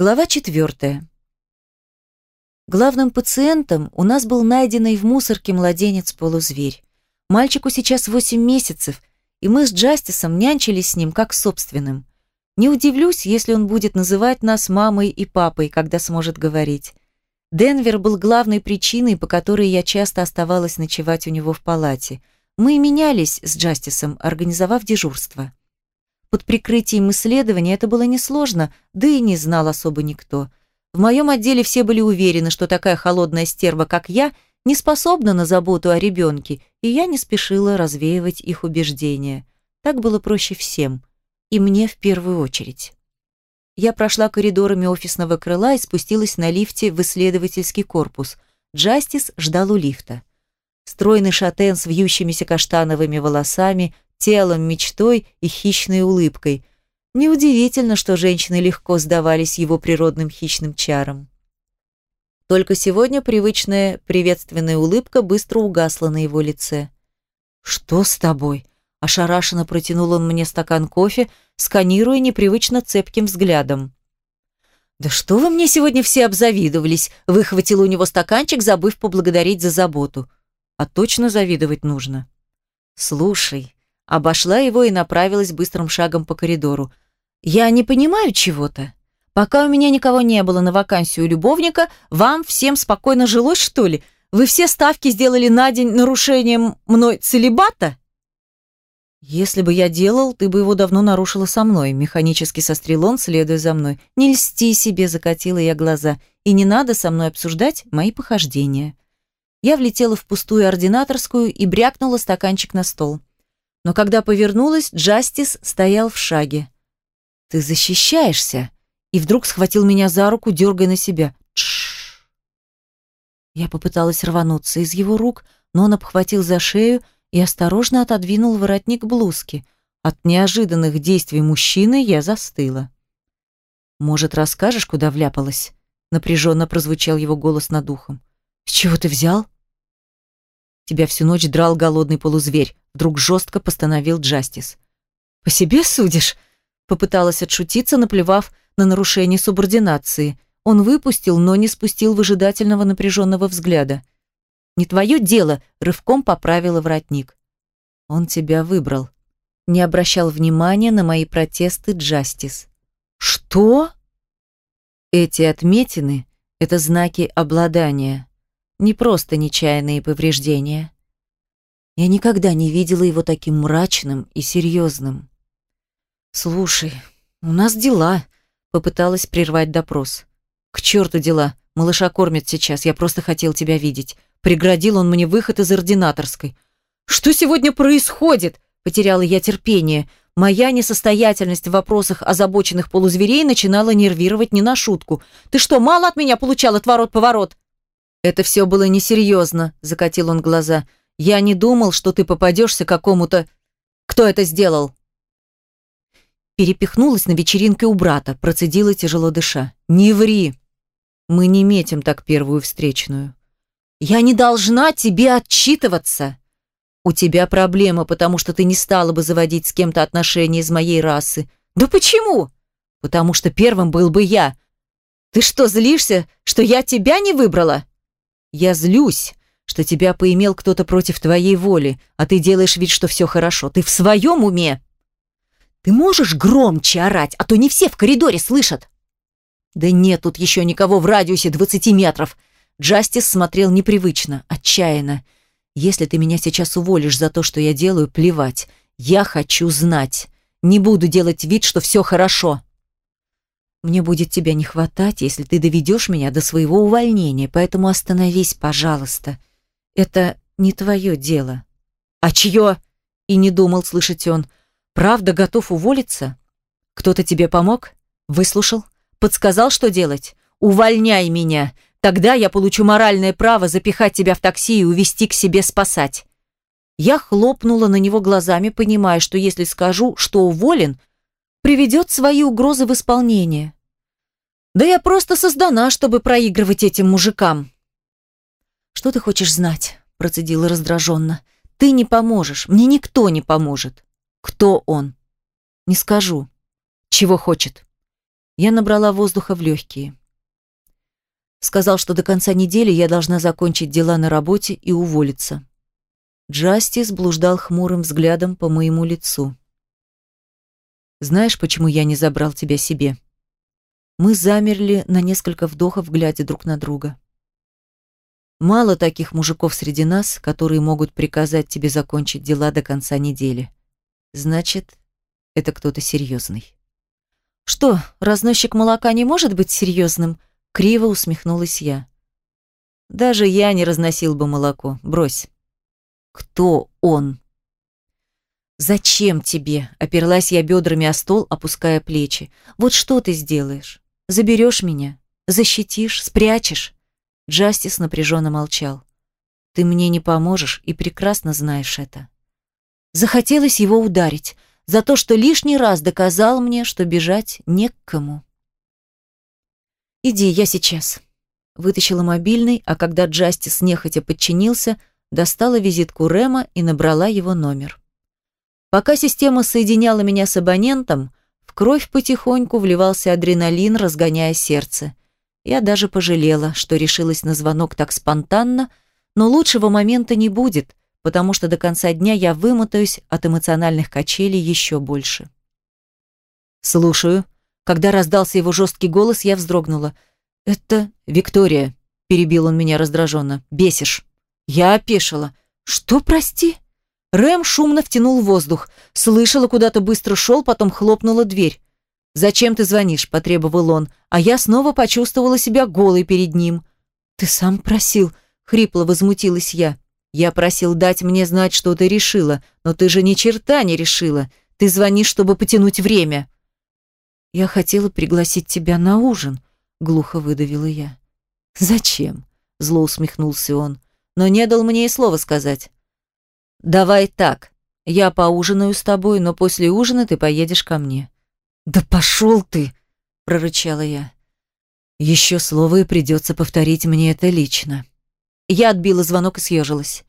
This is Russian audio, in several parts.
Глава четвертая. Главным пациентом у нас был найденный в мусорке младенец-полузверь. Мальчику сейчас 8 месяцев, и мы с Джастисом нянчились с ним как собственным. Не удивлюсь, если он будет называть нас мамой и папой, когда сможет говорить. Денвер был главной причиной, по которой я часто оставалась ночевать у него в палате. Мы менялись с Джастисом, организовав дежурство. Под прикрытием исследования это было несложно, да и не знал особо никто. В моем отделе все были уверены, что такая холодная стерва, как я, не способна на заботу о ребенке, и я не спешила развеивать их убеждения. Так было проще всем. И мне в первую очередь. Я прошла коридорами офисного крыла и спустилась на лифте в исследовательский корпус. Джастис ждал у лифта. Стройный шатен с вьющимися каштановыми волосами, телом, мечтой и хищной улыбкой. Неудивительно, что женщины легко сдавались его природным хищным чарам. Только сегодня привычная приветственная улыбка быстро угасла на его лице. «Что с тобой?» Ошарашенно протянул он мне стакан кофе, сканируя непривычно цепким взглядом. «Да что вы мне сегодня все обзавидовались?» Выхватил у него стаканчик, забыв поблагодарить за заботу. «А точно завидовать нужно?» «Слушай», обошла его и направилась быстрым шагом по коридору. «Я не понимаю чего-то. Пока у меня никого не было на вакансию любовника, вам всем спокойно жилось, что ли? Вы все ставки сделали на день нарушением мной целебата?» «Если бы я делал, ты бы его давно нарушила со мной», механически сострил он, следуя за мной. «Не льсти себе», закатила я глаза. «И не надо со мной обсуждать мои похождения». Я влетела в пустую ординаторскую и брякнула стаканчик на стол. Но когда повернулась, Джастис стоял в шаге. «Ты защищаешься?» И вдруг схватил меня за руку, дергая на себя. Тш. Я попыталась рвануться из его рук, но он обхватил за шею и осторожно отодвинул воротник блузки. От неожиданных действий мужчины я застыла. «Может, расскажешь, куда вляпалась?» Напряженно прозвучал его голос над ухом. «С чего ты взял?» «Тебя всю ночь драл голодный полузверь», вдруг жестко постановил Джастис. «По себе судишь?» Попыталась отшутиться, наплевав на нарушение субординации. Он выпустил, но не спустил выжидательного напряженного взгляда. «Не твое дело», — рывком поправила воротник. «Он тебя выбрал». Не обращал внимания на мои протесты Джастис. «Что?» Эти отметины — это знаки обладания, не просто нечаянные повреждения. Я никогда не видела его таким мрачным и серьезным. «Слушай, у нас дела», — попыталась прервать допрос. «К черту дела, малыша кормят сейчас, я просто хотел тебя видеть. Преградил он мне выход из ординаторской. «Что сегодня происходит?» Потеряла я терпение. Моя несостоятельность в вопросах озабоченных полузверей начинала нервировать не на шутку. «Ты что, мало от меня получал отворот-поворот?» «Это все было несерьезно», — закатил он глаза. «Я не думал, что ты попадешься какому-то... Кто это сделал?» Перепихнулась на вечеринке у брата, процедила тяжело дыша. «Не ври! Мы не метим так первую встречную». Я не должна тебе отчитываться. У тебя проблема, потому что ты не стала бы заводить с кем-то отношения из моей расы. Да почему? Потому что первым был бы я. Ты что, злишься, что я тебя не выбрала? Я злюсь, что тебя поимел кто-то против твоей воли, а ты делаешь вид, что все хорошо. Ты в своем уме? Ты можешь громче орать, а то не все в коридоре слышат. Да нет тут еще никого в радиусе 20 метров. Джастис смотрел непривычно, отчаянно. «Если ты меня сейчас уволишь за то, что я делаю, плевать. Я хочу знать. Не буду делать вид, что все хорошо». «Мне будет тебя не хватать, если ты доведешь меня до своего увольнения, поэтому остановись, пожалуйста. Это не твое дело». «А чье?» И не думал, слышать он. «Правда готов уволиться? Кто-то тебе помог? Выслушал? Подсказал, что делать? Увольняй меня! Тогда я получу моральное право запихать тебя в такси и увезти к себе спасать. Я хлопнула на него глазами, понимая, что если скажу, что уволен, приведет свои угрозы в исполнение. Да я просто создана, чтобы проигрывать этим мужикам. Что ты хочешь знать? процедила раздраженно. Ты не поможешь, мне никто не поможет. Кто он? Не скажу. Чего хочет? Я набрала воздуха в легкие. Сказал, что до конца недели я должна закончить дела на работе и уволиться. Джастис блуждал хмурым взглядом по моему лицу. «Знаешь, почему я не забрал тебя себе?» Мы замерли на несколько вдохов, глядя друг на друга. Мало таких мужиков среди нас, которые могут приказать тебе закончить дела до конца недели. Значит, это кто-то серьезный. Что, разносчик молока не может быть серьезным? Криво усмехнулась я. Даже я не разносил бы молоко. Брось. Кто он? Зачем тебе? Оперлась я бедрами о стол, опуская плечи. Вот что ты сделаешь? Заберешь меня? Защитишь? Спрячешь? Джастис напряженно молчал. Ты мне не поможешь и прекрасно знаешь это. Захотелось его ударить за то, что лишний раз доказал мне, что бежать не к кому. «Иди, я сейчас». Вытащила мобильный, а когда Джастис нехотя подчинился, достала визитку Рема и набрала его номер. Пока система соединяла меня с абонентом, в кровь потихоньку вливался адреналин, разгоняя сердце. Я даже пожалела, что решилась на звонок так спонтанно, но лучшего момента не будет, потому что до конца дня я вымотаюсь от эмоциональных качелей еще больше. «Слушаю», когда раздался его жесткий голос, я вздрогнула. «Это Виктория», — перебил он меня раздраженно. «Бесишь». Я опешила. «Что, прости?» Рэм шумно втянул воздух. Слышала, куда-то быстро шел, потом хлопнула дверь. «Зачем ты звонишь?» – потребовал он, а я снова почувствовала себя голой перед ним. «Ты сам просил», – хрипло возмутилась я. «Я просил дать мне знать, что ты решила, но ты же ни черта не решила. Ты звонишь, чтобы потянуть время». «Я хотела пригласить тебя на ужин», — глухо выдавила я. «Зачем?» — зло усмехнулся он, но не дал мне и слова сказать. «Давай так, я поужинаю с тобой, но после ужина ты поедешь ко мне». «Да пошел ты!» — прорычала я. «Еще слово и придется повторить мне это лично». Я отбила звонок и съежилась.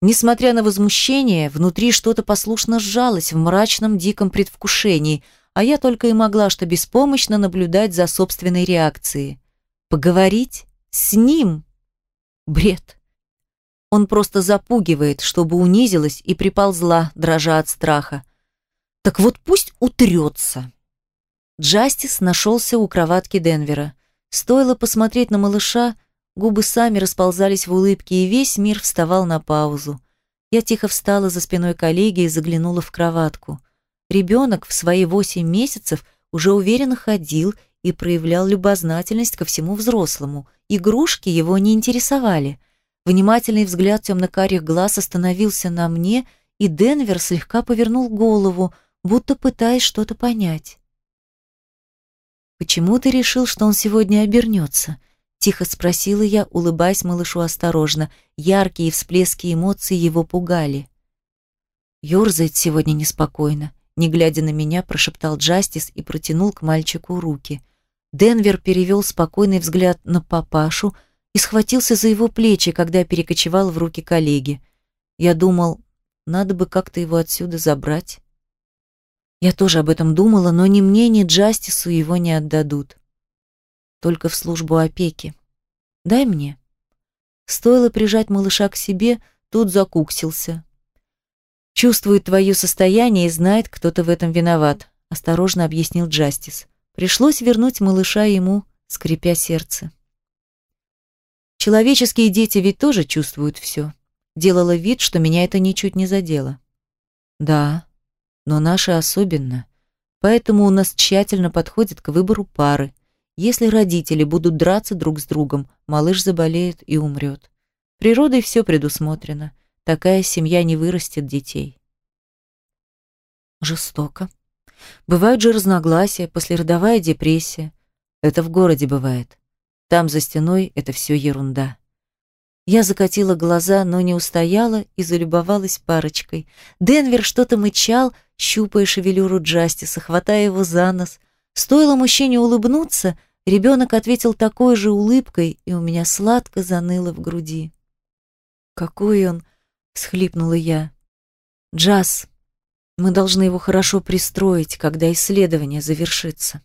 Несмотря на возмущение, внутри что-то послушно сжалось в мрачном диком предвкушении — а я только и могла что беспомощно наблюдать за собственной реакцией. Поговорить с ним? Бред. Он просто запугивает, чтобы унизилась и приползла, дрожа от страха. Так вот пусть утрется. Джастис нашелся у кроватки Денвера. Стоило посмотреть на малыша, губы сами расползались в улыбке, и весь мир вставал на паузу. Я тихо встала за спиной коллеги и заглянула в кроватку. Ребенок в свои восемь месяцев уже уверенно ходил и проявлял любознательность ко всему взрослому. Игрушки его не интересовали. Внимательный взгляд темно-карих глаз остановился на мне, и Денвер слегка повернул голову, будто пытаясь что-то понять. «Почему ты решил, что он сегодня обернется?» Тихо спросила я, улыбаясь малышу осторожно. Яркие всплески эмоций его пугали. Ёрзает сегодня неспокойно не глядя на меня, прошептал Джастис и протянул к мальчику руки. Денвер перевел спокойный взгляд на папашу и схватился за его плечи, когда перекочевал в руки коллеги. Я думал, надо бы как-то его отсюда забрать. Я тоже об этом думала, но ни мне, ни Джастису его не отдадут. Только в службу опеки. Дай мне. Стоило прижать малыша к себе, тут закуксился. Чувствует твое состояние и знает, кто то в этом виноват, осторожно объяснил Джастис. Пришлось вернуть малыша ему, скрипя сердце. Человеческие дети ведь тоже чувствуют все. Делала вид, что меня это ничуть не задело. Да, но наши особенно. Поэтому у нас тщательно подходит к выбору пары. Если родители будут драться друг с другом, малыш заболеет и умрет. Природой все предусмотрено. Такая семья не вырастет детей. Жестоко. Бывают же разногласия, послеродовая депрессия. Это в городе бывает. Там за стеной это все ерунда. Я закатила глаза, но не устояла и залюбовалась парочкой. Денвер что-то мычал, щупая шевелюру Джастиса, хватая его за нос. Стоило мужчине улыбнуться, ребенок ответил такой же улыбкой, и у меня сладко заныло в груди. Какой он всхлипнула я. Джаз. Мы должны его хорошо пристроить, когда исследование завершится.